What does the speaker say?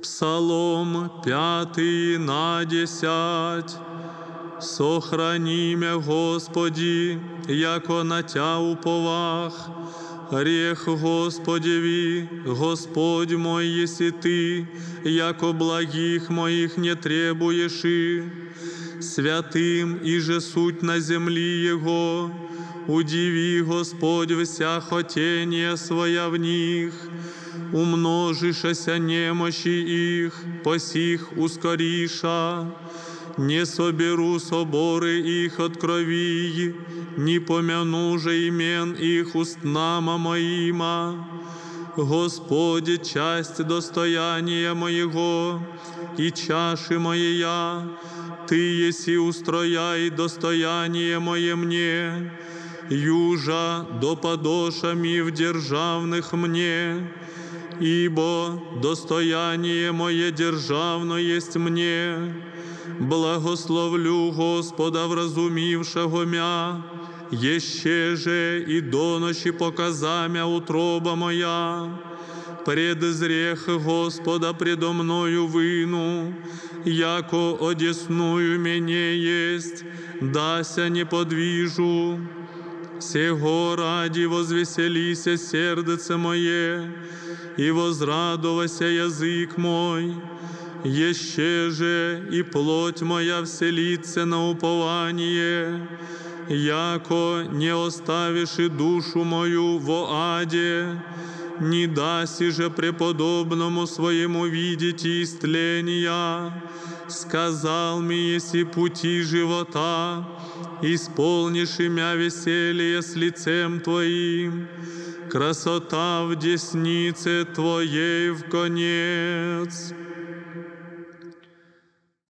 Псалом пятый на десять. Сохрани мя, Господи, яко на Тя уповах. Грех Господеви, Господь мой, еси Ты, яко благих моих не требуешь и. Святым и же суть на земли Его, удиви, Господь, вся хотение своя в них, умножишася немощи их, посих ускориша, не соберу соборы их от крови, не помяну же имен их устнама моима. Господи, часть достояния моего и чаши моя, Ты еси устрояй достояние мое мне, южа до подошами в державных мне, ибо достояние мое державно есть мне. Благословлю Господа, вразумівшого мя, Еще же и до ночи показамя утроба моя, пред зрех Господа предо мною вину, яко одесную мене есть, дася не подвижу. Сего ради возвеселися сердце мое, и возрадовался язык мой, Еще же и плоть моя вселится на упование, яко не оставишь и душу мою во аде, не даси же преподобному своему видеть истления. Сказал мне, еси пути живота, исполнишь имя веселье с лицем Твоим, красота в деснице Твоей в конец.